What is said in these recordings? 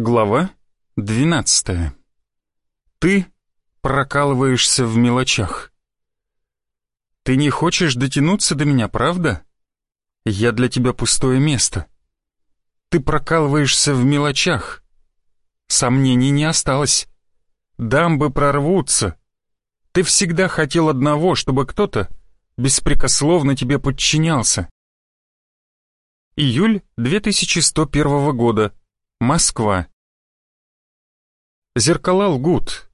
Глава 12. Ты прокалываешься в мелочах. Ты не хочешь дотянуться до меня, правда? Я для тебя пустое место. Ты прокалываешься в мелочах. Сомнений не осталось. Дамбы прорвутся. Ты всегда хотел одного, чтобы кто-то беспрекословно тебе подчинялся. Июль 2101 года. Москва. Зеркала лгут.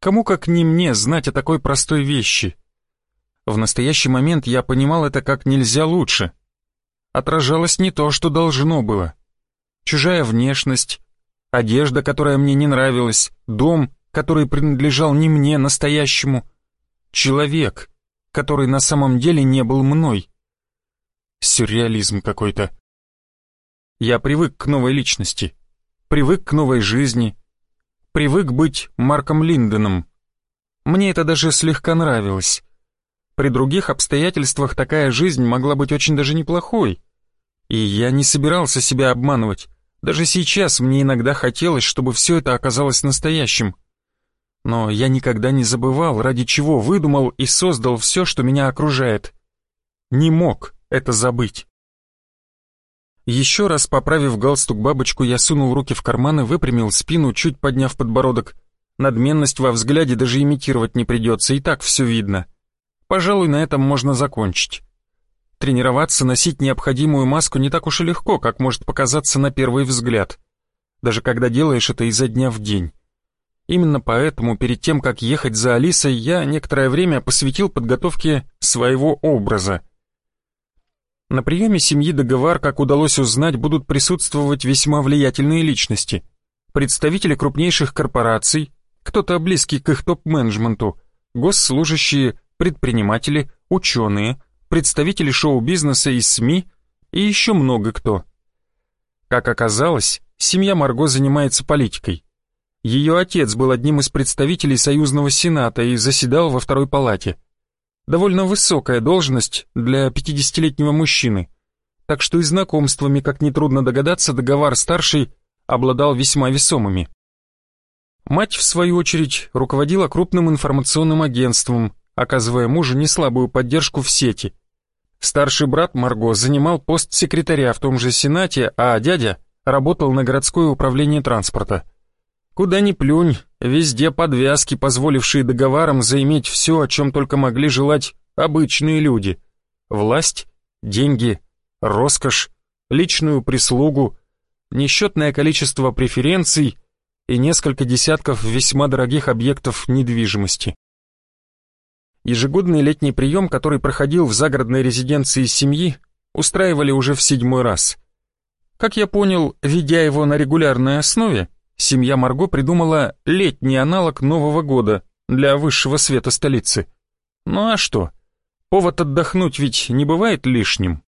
Кому как не мне знать о такой простой вещи? В настоящий момент я понимал это как нельзя лучше. Отражалось не то, что должно было. Чужая внешность, одежда, которая мне не нравилась, дом, который принадлежал не мне, настоящему, человек, который на самом деле не был мной. Сюрреализм какой-то. Я привык к новой личности привык к новой жизни, привык быть Марком Линденом. Мне это даже слегка нравилось. При других обстоятельствах такая жизнь могла быть очень даже неплохой. И я не собирался себя обманывать. Даже сейчас мне иногда хотелось, чтобы все это оказалось настоящим. Но я никогда не забывал, ради чего выдумал и создал все, что меня окружает. Не мог это забыть. Еще раз поправив галстук-бабочку, я сунул руки в карманы, выпрямил спину, чуть подняв подбородок. Надменность во взгляде даже имитировать не придется, и так все видно. Пожалуй, на этом можно закончить. Тренироваться, носить необходимую маску не так уж и легко, как может показаться на первый взгляд. Даже когда делаешь это изо дня в день. Именно поэтому перед тем, как ехать за Алисой, я некоторое время посвятил подготовке своего образа — на приеме семьи Договор, как удалось узнать, будут присутствовать весьма влиятельные личности. Представители крупнейших корпораций, кто-то близкий к их топ-менеджменту, госслужащие, предприниматели, ученые, представители шоу-бизнеса и СМИ и еще много кто. Как оказалось, семья Марго занимается политикой. Ее отец был одним из представителей Союзного Сената и заседал во второй палате – Довольно высокая должность для 50-летнего мужчины. Так что и знакомствами, как нетрудно догадаться, договор старший обладал весьма весомыми. Мать, в свою очередь, руководила крупным информационным агентством, оказывая мужу неслабую поддержку в сети. Старший брат Марго занимал пост секретаря в том же Сенате, а дядя работал на городское управление транспорта. Куда ни плюнь, везде подвязки, позволившие договорам заиметь все, о чем только могли желать обычные люди. Власть, деньги, роскошь, личную прислугу, несчетное количество преференций и несколько десятков весьма дорогих объектов недвижимости. Ежегодный летний прием, который проходил в загородной резиденции семьи, устраивали уже в седьмой раз. Как я понял, ведя его на регулярной основе, семья Марго придумала летний аналог Нового года для высшего света столицы. Ну а что? Повод отдохнуть ведь не бывает лишним.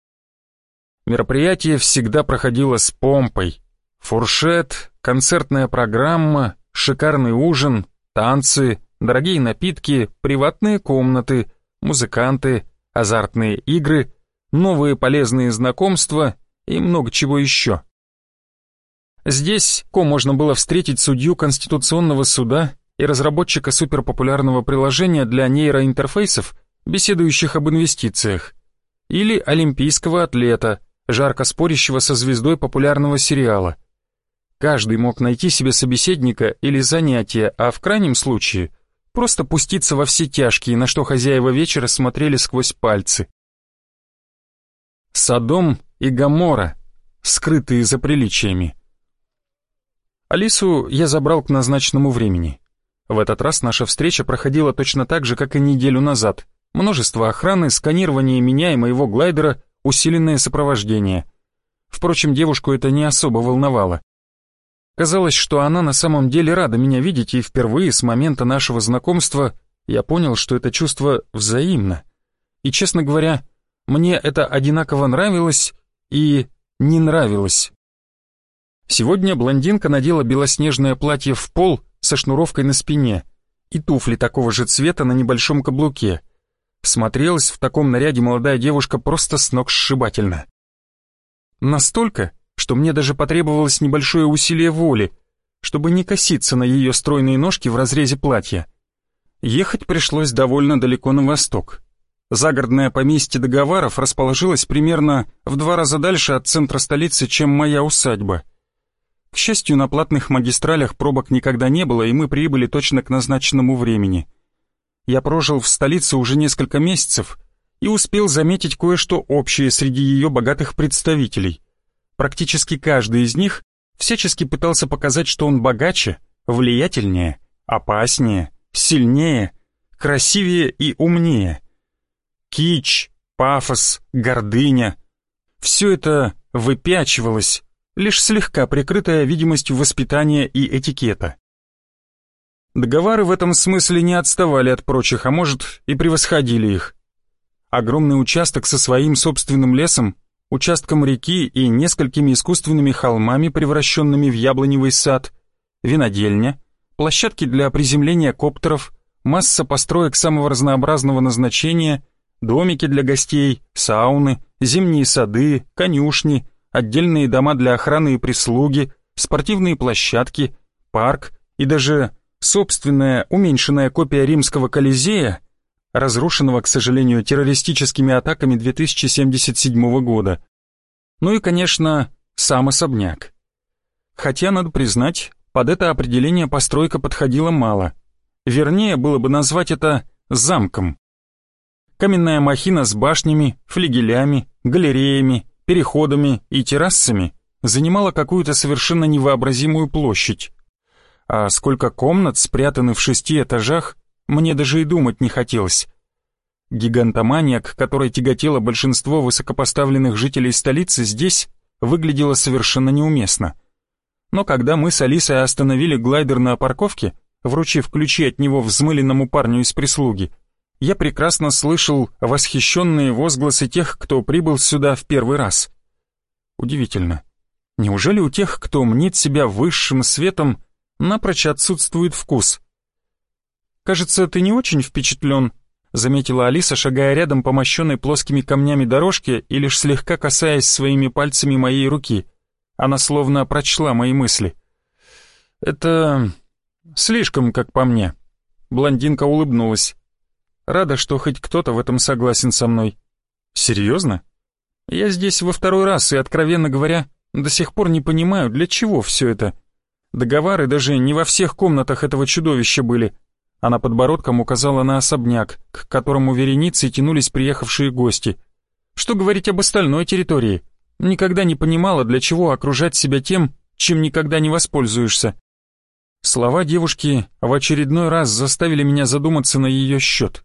Мероприятие всегда проходило с помпой. Фуршет, концертная программа, шикарный ужин, танцы, дорогие напитки, приватные комнаты, музыканты, азартные игры, новые полезные знакомства и много чего еще. Здесь Ко можно было встретить судью Конституционного суда и разработчика суперпопулярного приложения для нейроинтерфейсов, беседующих об инвестициях, или олимпийского атлета, жарко спорящего со звездой популярного сериала. Каждый мог найти себе собеседника или занятие, а в крайнем случае просто пуститься во все тяжкие, на что хозяева вечера смотрели сквозь пальцы. Содом и Гомора, скрытые за приличиями. Алису я забрал к назначенному времени. В этот раз наша встреча проходила точно так же, как и неделю назад. Множество охраны, сканирование меня и моего глайдера, усиленное сопровождение. Впрочем, девушку это не особо волновало. Казалось, что она на самом деле рада меня видеть, и впервые с момента нашего знакомства я понял, что это чувство взаимно. И, честно говоря, мне это одинаково нравилось и не нравилось. Сегодня блондинка надела белоснежное платье в пол со шнуровкой на спине и туфли такого же цвета на небольшом каблуке. Смотрелась в таком наряде молодая девушка просто с ног сшибательно. Настолько, что мне даже потребовалось небольшое усилие воли, чтобы не коситься на ее стройные ножки в разрезе платья. Ехать пришлось довольно далеко на восток. Загородное поместье договоров расположилось примерно в два раза дальше от центра столицы, чем моя усадьба. К счастью, на платных магистралях пробок никогда не было, и мы прибыли точно к назначенному времени. Я прожил в столице уже несколько месяцев и успел заметить кое-что общее среди ее богатых представителей. Практически каждый из них всячески пытался показать, что он богаче, влиятельнее, опаснее, сильнее, красивее и умнее. Кич, пафос, гордыня — все это выпячивалось, лишь слегка прикрытая видимостью воспитания и этикета. Договоры в этом смысле не отставали от прочих, а может и превосходили их. Огромный участок со своим собственным лесом, участком реки и несколькими искусственными холмами, превращенными в яблоневый сад, винодельня, площадки для приземления коптеров, масса построек самого разнообразного назначения, домики для гостей, сауны, зимние сады, конюшни, отдельные дома для охраны и прислуги, спортивные площадки, парк и даже собственная уменьшенная копия римского Колизея, разрушенного, к сожалению, террористическими атаками 2077 года. Ну и, конечно, сам особняк. Хотя, надо признать, под это определение постройка подходила мало. Вернее, было бы назвать это замком. Каменная махина с башнями, флигелями, галереями, переходами и террасами занимала какую-то совершенно невообразимую площадь. А сколько комнат спрятаны в шести этажах, мне даже и думать не хотелось. Гигантоманьяк, которой тяготело большинство высокопоставленных жителей столицы, здесь выглядело совершенно неуместно. Но когда мы с Алисой остановили глайдер на парковке, вручив ключи от него взмыленному парню из прислуги, я прекрасно слышал восхищенные возгласы тех, кто прибыл сюда в первый раз. Удивительно. Неужели у тех, кто мнит себя высшим светом, напрочь отсутствует вкус? «Кажется, ты не очень впечатлен», — заметила Алиса, шагая рядом по мощенной плоскими камнями дорожке и лишь слегка касаясь своими пальцами моей руки. Она словно прочла мои мысли. «Это... слишком, как по мне». Блондинка улыбнулась. Рада, что хоть кто-то в этом согласен со мной. Серьезно? Я здесь во второй раз и, откровенно говоря, до сих пор не понимаю, для чего все это. Договоры даже не во всех комнатах этого чудовища были. Она подбородком указала на особняк, к которому вереницей тянулись приехавшие гости. Что говорить об остальной территории? Никогда не понимала, для чего окружать себя тем, чем никогда не воспользуешься. Слова девушки в очередной раз заставили меня задуматься на ее счет.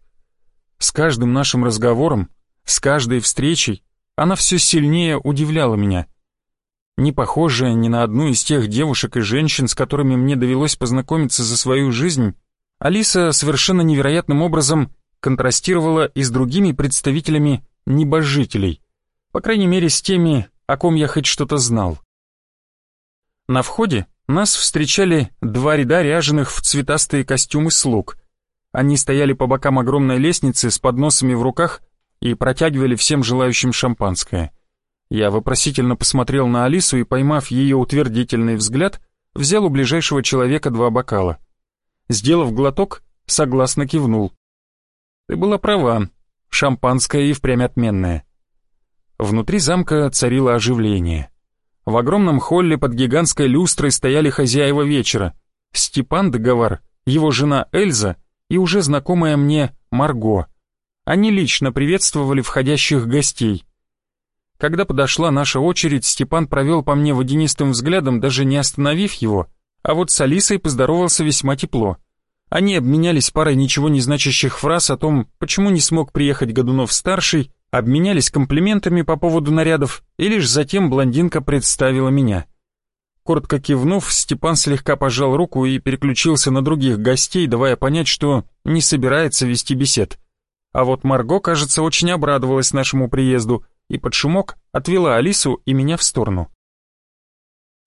С каждым нашим разговором, с каждой встречей она все сильнее удивляла меня. Не похожая ни на одну из тех девушек и женщин, с которыми мне довелось познакомиться за свою жизнь, Алиса совершенно невероятным образом контрастировала и с другими представителями небожителей, по крайней мере с теми, о ком я хоть что-то знал. На входе нас встречали два ряда ряженых в цветастые костюмы слуг — они стояли по бокам огромной лестницы с подносами в руках и протягивали всем желающим шампанское. Я вопросительно посмотрел на Алису и, поймав ее утвердительный взгляд, взял у ближайшего человека два бокала. Сделав глоток, согласно кивнул. «Ты была права, шампанское и впрямь отменное». Внутри замка царило оживление. В огромном холле под гигантской люстрой стояли хозяева вечера. Степан Договор, его жена Эльза и уже знакомая мне Марго. Они лично приветствовали входящих гостей. Когда подошла наша очередь, Степан провел по мне водянистым взглядом, даже не остановив его, а вот с Алисой поздоровался весьма тепло. Они обменялись парой ничего не значащих фраз о том, почему не смог приехать Годунов-старший, обменялись комплиментами по поводу нарядов, и лишь затем блондинка представила меня. Коротко кивнув, Степан слегка пожал руку и переключился на других гостей, давая понять, что не собирается вести бесед. А вот Марго, кажется, очень обрадовалась нашему приезду и под шумок отвела Алису и меня в сторону.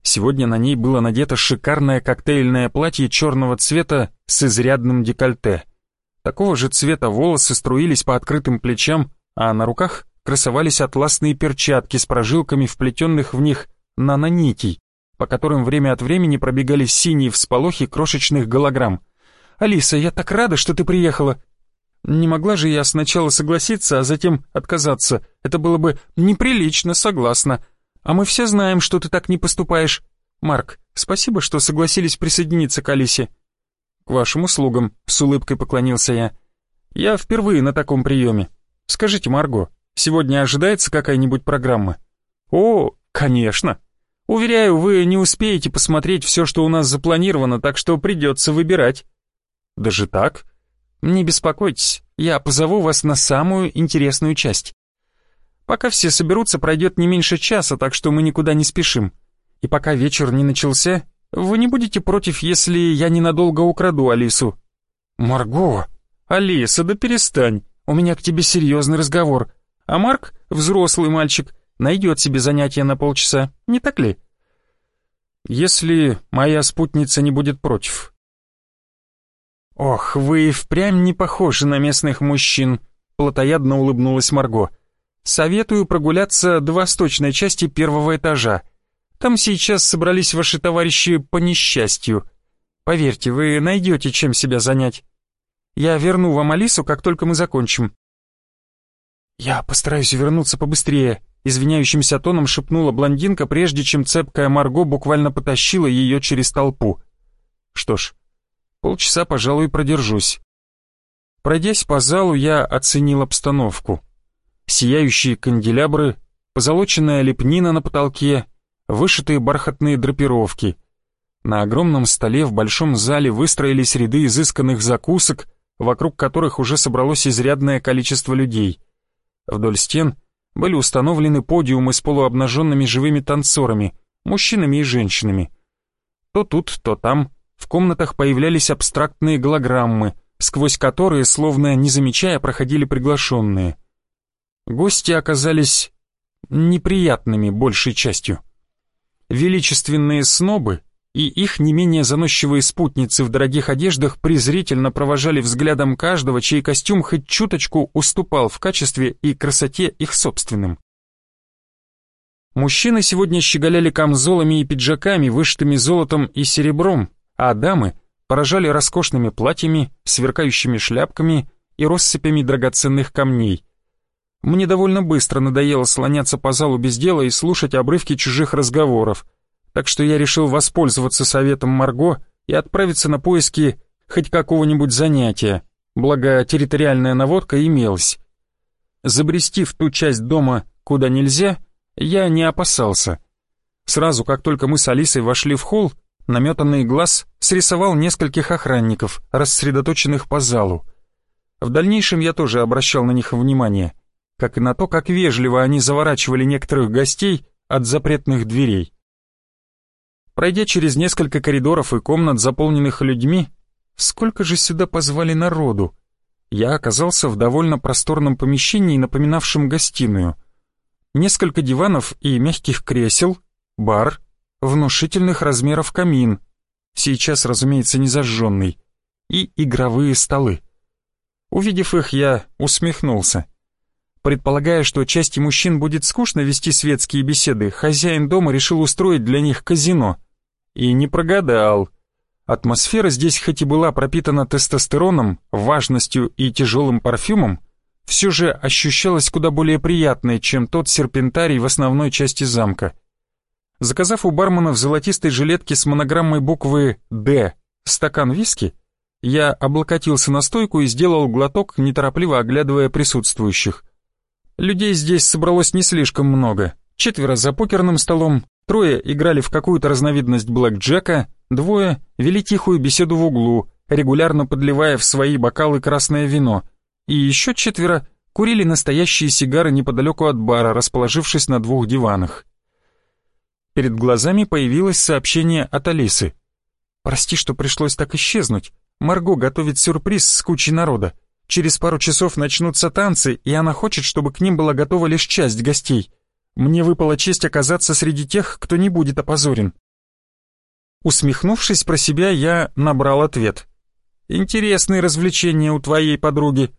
Сегодня на ней было надето шикарное коктейльное платье черного цвета с изрядным декольте. Такого же цвета волосы струились по открытым плечам, а на руках красовались атласные перчатки с прожилками, вплетенных в них нанонитей по которым время от времени пробегали синие всполохи крошечных голограмм. «Алиса, я так рада, что ты приехала!» Не могла же я сначала согласиться, а затем отказаться. Это было бы неприлично, согласна. А мы все знаем, что ты так не поступаешь. Марк, спасибо, что согласились присоединиться к Алисе. К вашим услугам, с улыбкой поклонился я. Я впервые на таком приеме. Скажите, Марго, сегодня ожидается какая-нибудь программа? О, конечно. Уверяю, вы не успеете посмотреть все, что у нас запланировано, так что придется выбирать. Даже так? Не беспокойтесь, я позову вас на самую интересную часть. Пока все соберутся, пройдет не меньше часа, так что мы никуда не спешим. И пока вечер не начался, вы не будете против, если я ненадолго украду Алису? Марго, Алиса, да перестань, у меня к тебе серьезный разговор. А Марк, взрослый мальчик, найдет себе занятие на полчаса, не так ли? Если моя спутница не будет против, «Ох, вы впрямь не похожи на местных мужчин», — плотоядно улыбнулась Марго. «Советую прогуляться до восточной части первого этажа. Там сейчас собрались ваши товарищи по несчастью. Поверьте, вы найдете чем себя занять. Я верну вам Алису, как только мы закончим». «Я постараюсь вернуться побыстрее», — извиняющимся тоном шепнула блондинка, прежде чем цепкая Марго буквально потащила ее через толпу. «Что ж, Полчаса, пожалуй, продержусь. Пройдясь по залу, я оценил обстановку. Сияющие канделябры, позолоченная лепнина на потолке, вышитые бархатные драпировки. На огромном столе в большом зале выстроились ряды изысканных закусок, вокруг которых уже собралось изрядное количество людей. Вдоль стен были установлены подиумы с полуобнаженными живыми танцорами, мужчинами и женщинами. То тут, то там в комнатах появлялись абстрактные голограммы, сквозь которые, словно не замечая, проходили приглашенные. Гости оказались неприятными большей частью. Величественные снобы и их не менее заносчивые спутницы в дорогих одеждах презрительно провожали взглядом каждого, чей костюм хоть чуточку уступал в качестве и красоте их собственным. Мужчины сегодня щеголяли камзолами и пиджаками, вышитыми золотом и серебром, а дамы поражали роскошными платьями, сверкающими шляпками и россыпями драгоценных камней. Мне довольно быстро надоело слоняться по залу без дела и слушать обрывки чужих разговоров, так что я решил воспользоваться советом Марго и отправиться на поиски хоть какого-нибудь занятия, благо территориальная наводка имелась. Забрести в ту часть дома, куда нельзя, я не опасался. Сразу, как только мы с Алисой вошли в холл, наметанный глаз срисовал нескольких охранников, рассредоточенных по залу. В дальнейшем я тоже обращал на них внимание, как и на то, как вежливо они заворачивали некоторых гостей от запретных дверей. Пройдя через несколько коридоров и комнат, заполненных людьми, сколько же сюда позвали народу, я оказался в довольно просторном помещении, напоминавшем гостиную. Несколько диванов и мягких кресел, бар, внушительных размеров камин, сейчас, разумеется, не зажженный, и игровые столы. Увидев их, я усмехнулся. Предполагая, что части мужчин будет скучно вести светские беседы, хозяин дома решил устроить для них казино. И не прогадал. Атмосфера здесь хоть и была пропитана тестостероном, важностью и тяжелым парфюмом, все же ощущалась куда более приятной, чем тот серпентарий в основной части замка — Заказав у бармена в золотистой жилетке с монограммой буквы «Д» стакан виски, я облокотился на стойку и сделал глоток, неторопливо оглядывая присутствующих. Людей здесь собралось не слишком много. Четверо за покерным столом, трое играли в какую-то разновидность блэкджека, двое вели тихую беседу в углу, регулярно подливая в свои бокалы красное вино, и еще четверо курили настоящие сигары неподалеку от бара, расположившись на двух диванах. Перед глазами появилось сообщение от Алисы. «Прости, что пришлось так исчезнуть. Марго готовит сюрприз с кучей народа. Через пару часов начнутся танцы, и она хочет, чтобы к ним была готова лишь часть гостей. Мне выпала честь оказаться среди тех, кто не будет опозорен». Усмехнувшись про себя, я набрал ответ. «Интересные развлечения у твоей подруги.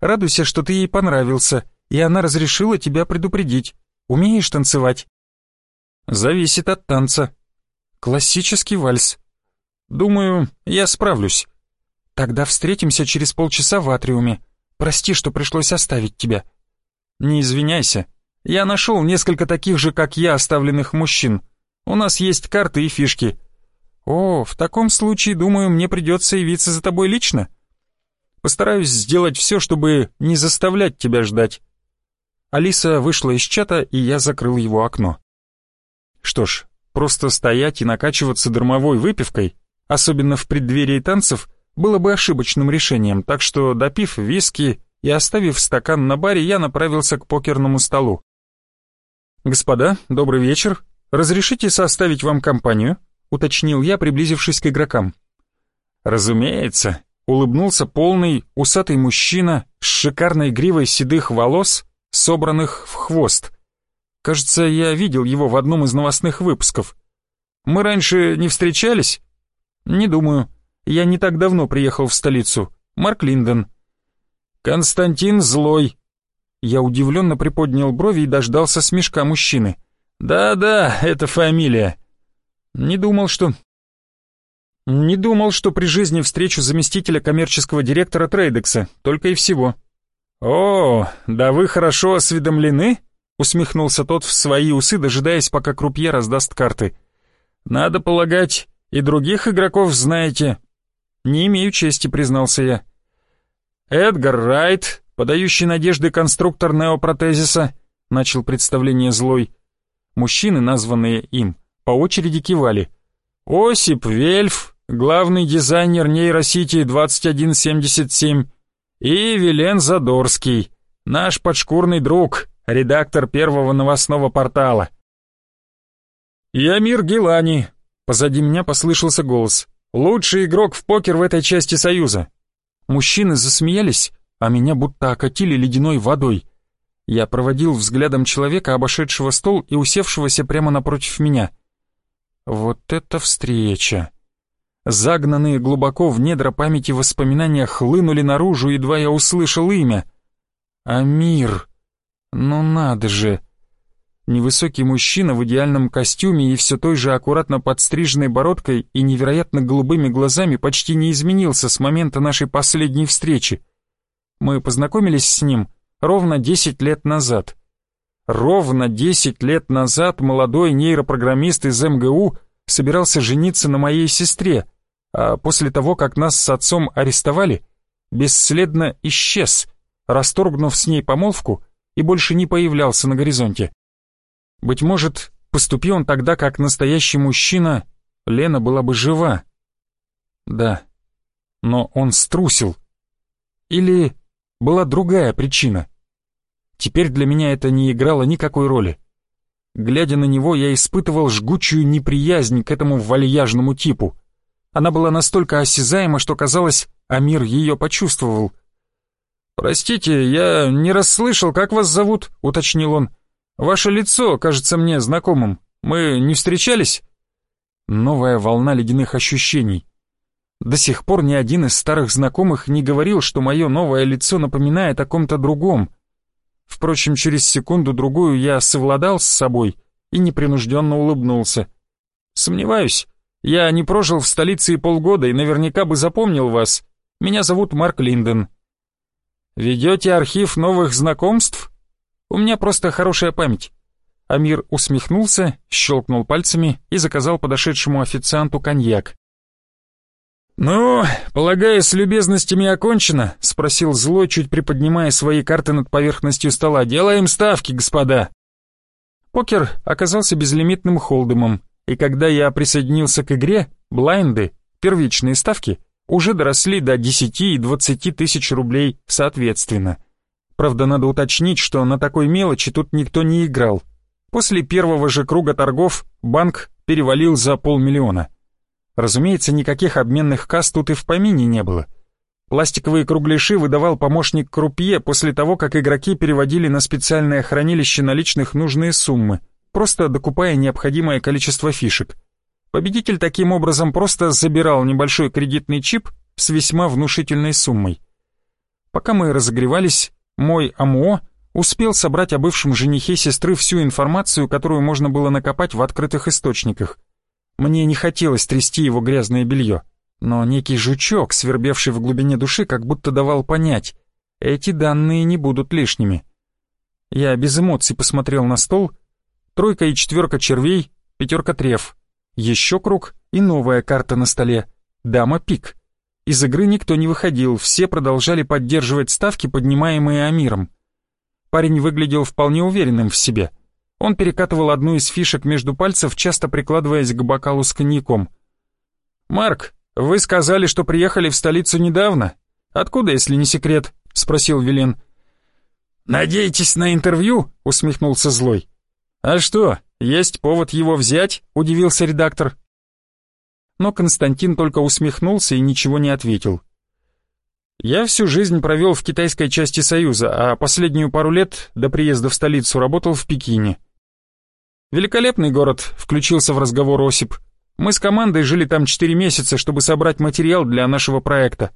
Радуйся, что ты ей понравился, и она разрешила тебя предупредить. Умеешь танцевать?» «Зависит от танца. Классический вальс. Думаю, я справлюсь. Тогда встретимся через полчаса в атриуме. Прости, что пришлось оставить тебя. Не извиняйся. Я нашел несколько таких же, как я, оставленных мужчин. У нас есть карты и фишки. О, в таком случае, думаю, мне придется явиться за тобой лично. Постараюсь сделать все, чтобы не заставлять тебя ждать. Алиса вышла из чата, и я закрыл его окно. Что ж, просто стоять и накачиваться дармовой выпивкой, особенно в преддверии танцев, было бы ошибочным решением, так что, допив виски и оставив стакан на баре, я направился к покерному столу. «Господа, добрый вечер. Разрешите составить вам компанию?» — уточнил я, приблизившись к игрокам. «Разумеется», — улыбнулся полный, усатый мужчина с шикарной гривой седых волос, собранных в хвост. Кажется, я видел его в одном из новостных выпусков. Мы раньше не встречались? Не думаю. Я не так давно приехал в столицу. Марк Линдон. Константин Злой. Я удивленно приподнял брови и дождался смешка мужчины. Да-да, это фамилия. Не думал, что... Не думал, что при жизни встречу заместителя коммерческого директора Трейдекса, только и всего. «О, да вы хорошо осведомлены?» — усмехнулся тот в свои усы, дожидаясь, пока крупье раздаст карты. «Надо полагать, и других игроков знаете». «Не имею чести», — признался я. «Эдгар Райт, подающий надежды конструктор неопротезиса», — начал представление злой. Мужчины, названные им, по очереди кивали. «Осип Вельф, главный дизайнер нейросети 2177», и Вилен Задорский, наш подшкурный друг, редактор первого новостного портала. И Амир Гилани. Позади меня послышался голос. Лучший игрок в покер в этой части Союза. Мужчины засмеялись, а меня будто окатили ледяной водой. Я проводил взглядом человека, обошедшего стол и усевшегося прямо напротив меня. Вот это встреча! Загнанные глубоко в недра памяти воспоминания хлынули наружу, едва я услышал имя. Амир. Ну надо же. Невысокий мужчина в идеальном костюме и все той же аккуратно подстриженной бородкой и невероятно голубыми глазами почти не изменился с момента нашей последней встречи. Мы познакомились с ним ровно 10 лет назад. Ровно 10 лет назад молодой нейропрограммист из МГУ собирался жениться на моей сестре — а после того, как нас с отцом арестовали, бесследно исчез, расторгнув с ней помолвку и больше не появлялся на горизонте. Быть может, поступил он тогда как настоящий мужчина, Лена была бы жива. Да, но он струсил. Или была другая причина. Теперь для меня это не играло никакой роли. Глядя на него, я испытывал жгучую неприязнь к этому вальяжному типу — она была настолько осязаема, что казалось, Амир ее почувствовал. «Простите, я не расслышал, как вас зовут?» — уточнил он. «Ваше лицо кажется мне знакомым. Мы не встречались?» Новая волна ледяных ощущений. До сих пор ни один из старых знакомых не говорил, что мое новое лицо напоминает о ком-то другом. Впрочем, через секунду-другую я совладал с собой и непринужденно улыбнулся. «Сомневаюсь, я не прожил в столице и полгода и наверняка бы запомнил вас. Меня зовут Марк Линден». «Ведете архив новых знакомств?» «У меня просто хорошая память». Амир усмехнулся, щелкнул пальцами и заказал подошедшему официанту коньяк. «Ну, полагаю, с любезностями окончено?» — спросил злой, чуть приподнимая свои карты над поверхностью стола. «Делаем ставки, господа!» Покер оказался безлимитным холдемом, и когда я присоединился к игре, блайнды, первичные ставки, уже доросли до 10 и 20 тысяч рублей соответственно. Правда, надо уточнить, что на такой мелочи тут никто не играл. После первого же круга торгов банк перевалил за полмиллиона. Разумеется, никаких обменных касс тут и в помине не было. Пластиковые кругляши выдавал помощник крупье после того, как игроки переводили на специальное хранилище наличных нужные суммы – просто докупая необходимое количество фишек. Победитель таким образом просто забирал небольшой кредитный чип с весьма внушительной суммой. Пока мы разогревались, мой АМО успел собрать о бывшем женихе сестры всю информацию, которую можно было накопать в открытых источниках. Мне не хотелось трясти его грязное белье, но некий жучок, свербевший в глубине души, как будто давал понять, эти данные не будут лишними. Я без эмоций посмотрел на стол, тройка и четверка червей, пятерка треф, еще круг и новая карта на столе, дама пик. Из игры никто не выходил, все продолжали поддерживать ставки, поднимаемые Амиром. Парень выглядел вполне уверенным в себе. Он перекатывал одну из фишек между пальцев, часто прикладываясь к бокалу с коньяком. «Марк, вы сказали, что приехали в столицу недавно. Откуда, если не секрет?» — спросил Вилен. «Надеетесь на интервью?» — усмехнулся Злой. «А что, есть повод его взять?» — удивился редактор. Но Константин только усмехнулся и ничего не ответил. Я всю жизнь провел в китайской части Союза, а последнюю пару лет до приезда в столицу работал в Пекине. Великолепный город, включился в разговор Осип. Мы с командой жили там четыре месяца, чтобы собрать материал для нашего проекта.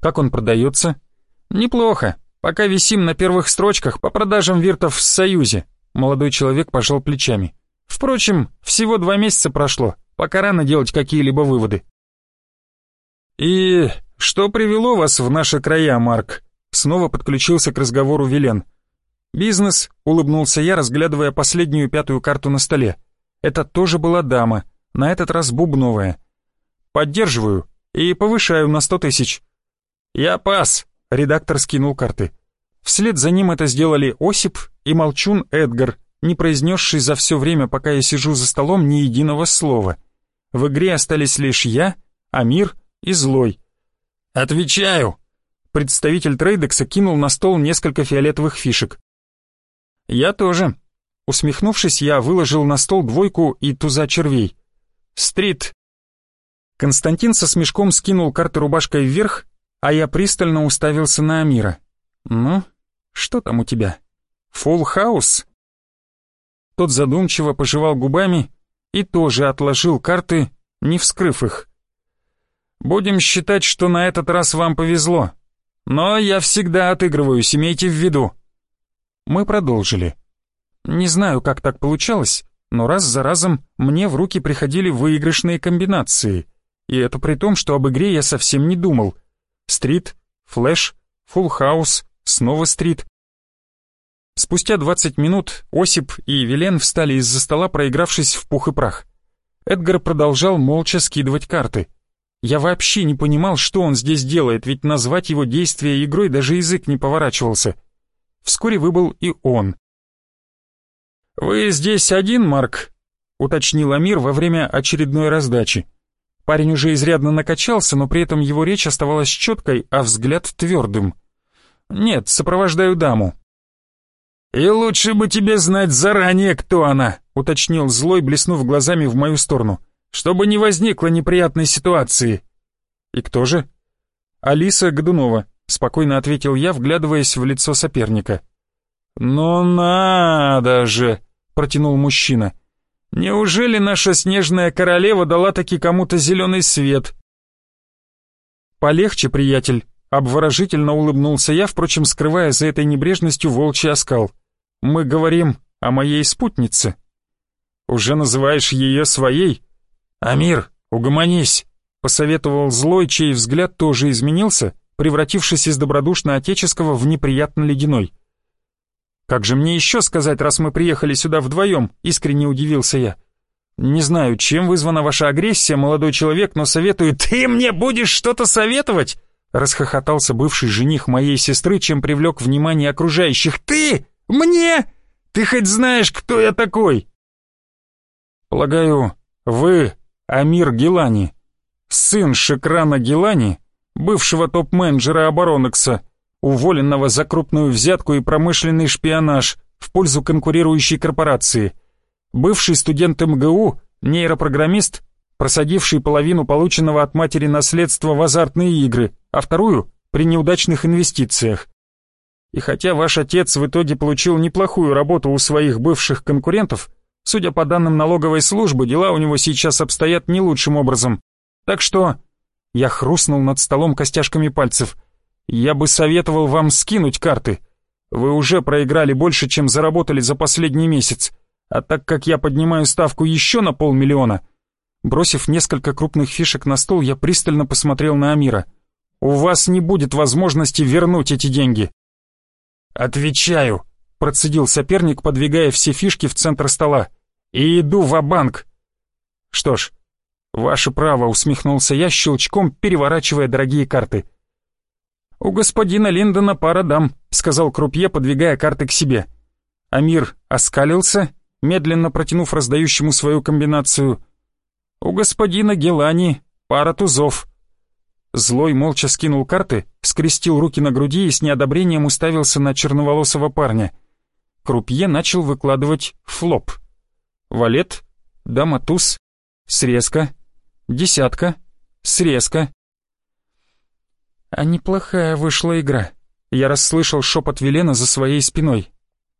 Как он продается? Неплохо. Пока висим на первых строчках по продажам виртов в Союзе. Молодой человек пожал плечами. Впрочем, всего два месяца прошло, пока рано делать какие-либо выводы. И «Что привело вас в наши края, Марк?» Снова подключился к разговору Вилен. «Бизнес», — улыбнулся я, разглядывая последнюю пятую карту на столе. «Это тоже была дама, на этот раз бубновая. Поддерживаю и повышаю на сто тысяч». «Я пас», — редактор скинул карты. Вслед за ним это сделали Осип и молчун Эдгар, не произнесший за все время, пока я сижу за столом, ни единого слова. В игре остались лишь я, Амир и Злой. «Отвечаю!» Представитель Трейдекса кинул на стол несколько фиолетовых фишек. «Я тоже». Усмехнувшись, я выложил на стол двойку и туза червей. «Стрит». Константин со смешком скинул карты рубашкой вверх, а я пристально уставился на Амира. «Ну, что там у тебя? Фулл хаус?» Тот задумчиво пожевал губами и тоже отложил карты, не вскрыв их. Будем считать, что на этот раз вам повезло. Но я всегда отыгрываюсь, имейте в виду. Мы продолжили. Не знаю, как так получалось, но раз за разом мне в руки приходили выигрышные комбинации. И это при том, что об игре я совсем не думал. Стрит, флэш, фулл хаус, снова стрит. Спустя 20 минут Осип и Вилен встали из-за стола, проигравшись в пух и прах. Эдгар продолжал молча скидывать карты — я вообще не понимал, что он здесь делает, ведь назвать его действия игрой даже язык не поворачивался. Вскоре выбыл и он. «Вы здесь один, Марк?» — уточнил Амир во время очередной раздачи. Парень уже изрядно накачался, но при этом его речь оставалась четкой, а взгляд твердым. «Нет, сопровождаю даму». «И лучше бы тебе знать заранее, кто она», — уточнил злой, блеснув глазами в мою сторону чтобы не возникло неприятной ситуации». «И кто же?» «Алиса Годунова», — спокойно ответил я, вглядываясь в лицо соперника. «Ну надо же!» — протянул мужчина. «Неужели наша снежная королева дала таки кому-то зеленый свет?» «Полегче, приятель», — обворожительно улыбнулся я, впрочем, скрывая за этой небрежностью волчий оскал. «Мы говорим о моей спутнице». «Уже называешь ее своей?» «Амир, угомонись!» — посоветовал злой, чей взгляд тоже изменился, превратившись из добродушно-отеческого в неприятно ледяной. «Как же мне еще сказать, раз мы приехали сюда вдвоем?» — искренне удивился я. «Не знаю, чем вызвана ваша агрессия, молодой человек, но советую...» «Ты мне будешь что-то советовать?» Расхохотался бывший жених моей сестры, чем привлек внимание окружающих. «Ты? Мне? Ты хоть знаешь, кто я такой?» «Полагаю, вы Амир Гелани, сын Шекрана Гелани, бывшего топ-менеджера Оборонекса, уволенного за крупную взятку и промышленный шпионаж в пользу конкурирующей корпорации, бывший студент МГУ, нейропрограммист, просадивший половину полученного от матери наследства в азартные игры, а вторую — при неудачных инвестициях. И хотя ваш отец в итоге получил неплохую работу у своих бывших конкурентов, Судя по данным налоговой службы, дела у него сейчас обстоят не лучшим образом. Так что...» Я хрустнул над столом костяшками пальцев. «Я бы советовал вам скинуть карты. Вы уже проиграли больше, чем заработали за последний месяц. А так как я поднимаю ставку еще на полмиллиона, Бросив несколько крупных фишек на стол, я пристально посмотрел на Амира. «У вас не будет возможности вернуть эти деньги». «Отвечаю», — процедил соперник, подвигая все фишки в центр стола. «И иду в банк «Что ж, ваше право», — усмехнулся я, щелчком переворачивая дорогие карты. «У господина Линдона пара дам», — сказал Крупье, подвигая карты к себе. Амир оскалился, медленно протянув раздающему свою комбинацию. «У господина Гелани пара тузов». Злой молча скинул карты, скрестил руки на груди и с неодобрением уставился на черноволосого парня. Крупье начал выкладывать флоп. Валет, дама туз, срезка, десятка, срезка. А неплохая вышла игра. Я расслышал шепот Велена за своей спиной.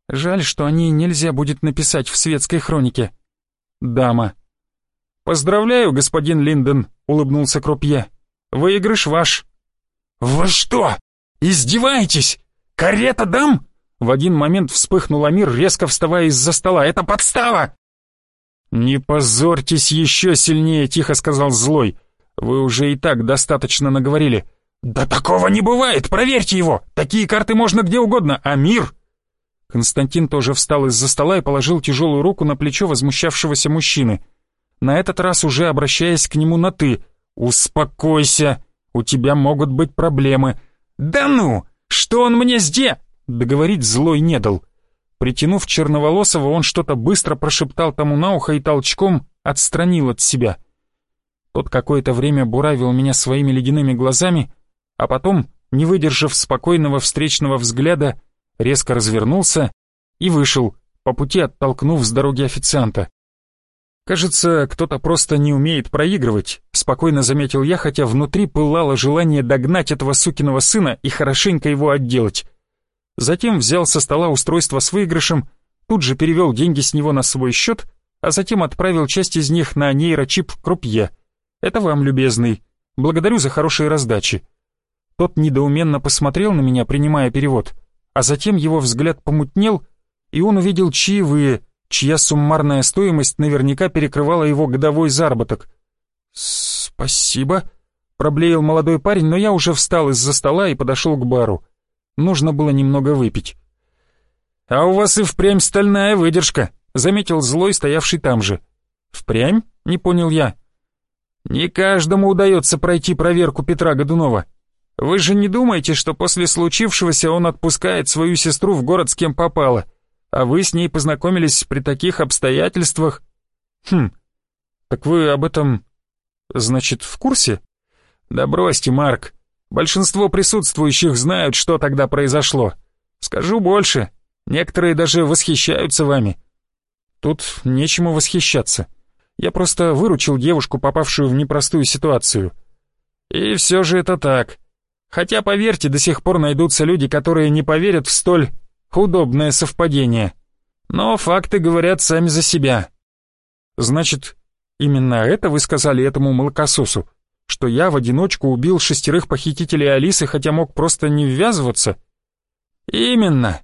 Жаль, что о ней нельзя будет написать в светской хронике. Дама. «Поздравляю, господин Линден», — улыбнулся Крупье. «Выигрыш ваш». «Вы что, издеваетесь? Карета дам?» В один момент вспыхнул Амир, резко вставая из-за стола. «Это подстава!» «Не позорьтесь еще сильнее», — тихо сказал Злой. «Вы уже и так достаточно наговорили». «Да такого не бывает! Проверьте его! Такие карты можно где угодно, Амир!» Константин тоже встал из-за стола и положил тяжелую руку на плечо возмущавшегося мужчины. На этот раз уже обращаясь к нему на «ты». «Успокойся, у тебя могут быть проблемы». «Да ну! Что он мне сделал?» Договорить злой не дал. Притянув черноволосого, он что-то быстро прошептал тому на ухо и толчком отстранил от себя. Тот какое-то время буравил меня своими ледяными глазами, а потом, не выдержав спокойного встречного взгляда, резко развернулся и вышел, по пути оттолкнув с дороги официанта. «Кажется, кто-то просто не умеет проигрывать», — спокойно заметил я, хотя внутри пылало желание догнать этого сукиного сына и хорошенько его отделать. Затем взял со стола устройство с выигрышем, тут же перевел деньги с него на свой счет, а затем отправил часть из них на нейрочип Крупье. «Это вам, любезный. Благодарю за хорошие раздачи». Тот недоуменно посмотрел на меня, принимая перевод — а затем его взгляд помутнел, и он увидел чаевые, чья суммарная стоимость наверняка перекрывала его годовой заработок. «Спасибо», — проблеял молодой парень, но я уже встал из-за стола и подошел к бару. Нужно было немного выпить. «А у вас и впрямь стальная выдержка», — заметил злой, стоявший там же. «Впрямь?» — не понял я. «Не каждому удается пройти проверку Петра Годунова. Вы же не думаете, что после случившегося он отпускает свою сестру в город с кем попало, а вы с ней познакомились при таких обстоятельствах? Хм, так вы об этом, значит, в курсе? Да бросьте, Марк. Большинство присутствующих знают, что тогда произошло. Скажу больше, некоторые даже восхищаются вами. Тут нечему восхищаться. Я просто выручил девушку, попавшую в непростую ситуацию. И все же это так. Хотя, поверьте, до сих пор найдутся люди, которые не поверят в столь удобное совпадение. Но факты говорят сами за себя. Значит, именно это вы сказали этому молокососу? Что я в одиночку убил шестерых похитителей Алисы, хотя мог просто не ввязываться? Именно.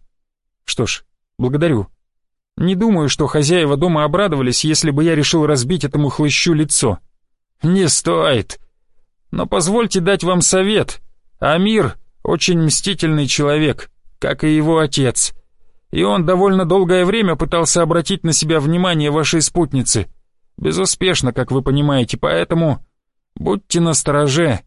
Что ж, благодарю. Не думаю, что хозяева дома обрадовались, если бы я решил разбить этому хлыщу лицо. Не стоит. Но позвольте дать вам совет — Амир очень мстительный человек, как и его отец. И он довольно долгое время пытался обратить на себя внимание вашей спутницы. Безуспешно, как вы понимаете, поэтому будьте настороже.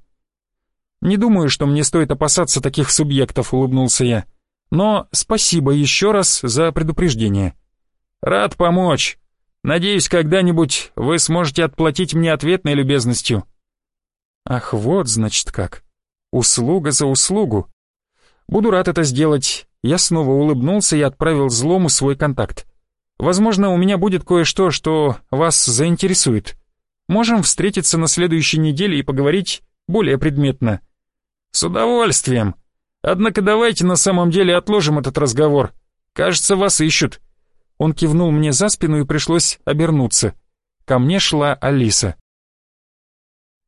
Не думаю, что мне стоит опасаться таких субъектов, улыбнулся я. Но спасибо еще раз за предупреждение. Рад помочь. Надеюсь, когда-нибудь вы сможете отплатить мне ответной любезностью. Ах, вот значит как. Услуга за услугу. Буду рад это сделать. Я снова улыбнулся и отправил злому свой контакт. Возможно, у меня будет кое-что, что вас заинтересует. Можем встретиться на следующей неделе и поговорить более предметно. С удовольствием. Однако давайте на самом деле отложим этот разговор. Кажется, вас ищут. Он кивнул мне за спину и пришлось обернуться. Ко мне шла Алиса.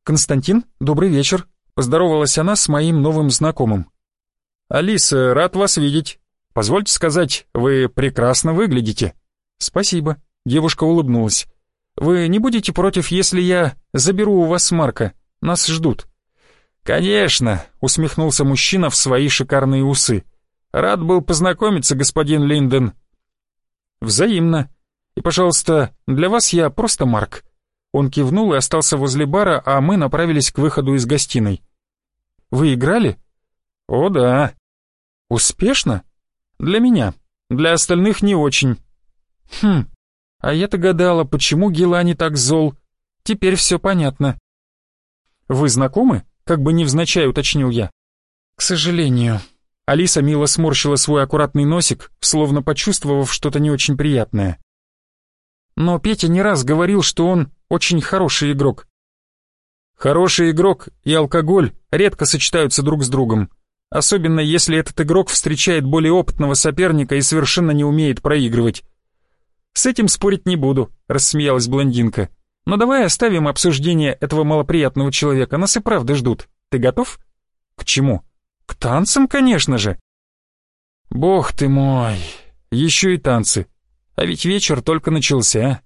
«Константин, добрый вечер», Поздоровалась она с моим новым знакомым. «Алиса, рад вас видеть. Позвольте сказать, вы прекрасно выглядите». «Спасибо», — девушка улыбнулась. Вы не будете против, если я заберу у вас Марка? Нас ждут». «Конечно», — усмехнулся мужчина в свои шикарные усы. «Рад был познакомиться, господин Линден». «Взаимно. И, пожалуйста, для вас я просто Марк». Он кивнул и остался возле бара, а мы направились к выходу из гостиной. «Вы играли?» «О, да». «Успешно?» «Для меня. Для остальных не очень». «Хм, а я-то гадала, почему Гелани так зол. Теперь все понятно». «Вы знакомы?» — как бы невзначай уточнил я. «К сожалению». Алиса мило сморщила свой аккуратный носик, словно почувствовав что-то не очень приятное. Но Петя не раз говорил, что он очень хороший игрок. Хороший игрок и алкоголь редко сочетаются друг с другом, особенно если этот игрок встречает более опытного соперника и совершенно не умеет проигрывать. «С этим спорить не буду», — рассмеялась блондинка. «Но давай оставим обсуждение этого малоприятного человека, нас и правда ждут. Ты готов?» «К чему?» «К танцам, конечно же». «Бог ты мой, еще и танцы. А ведь вечер только начался.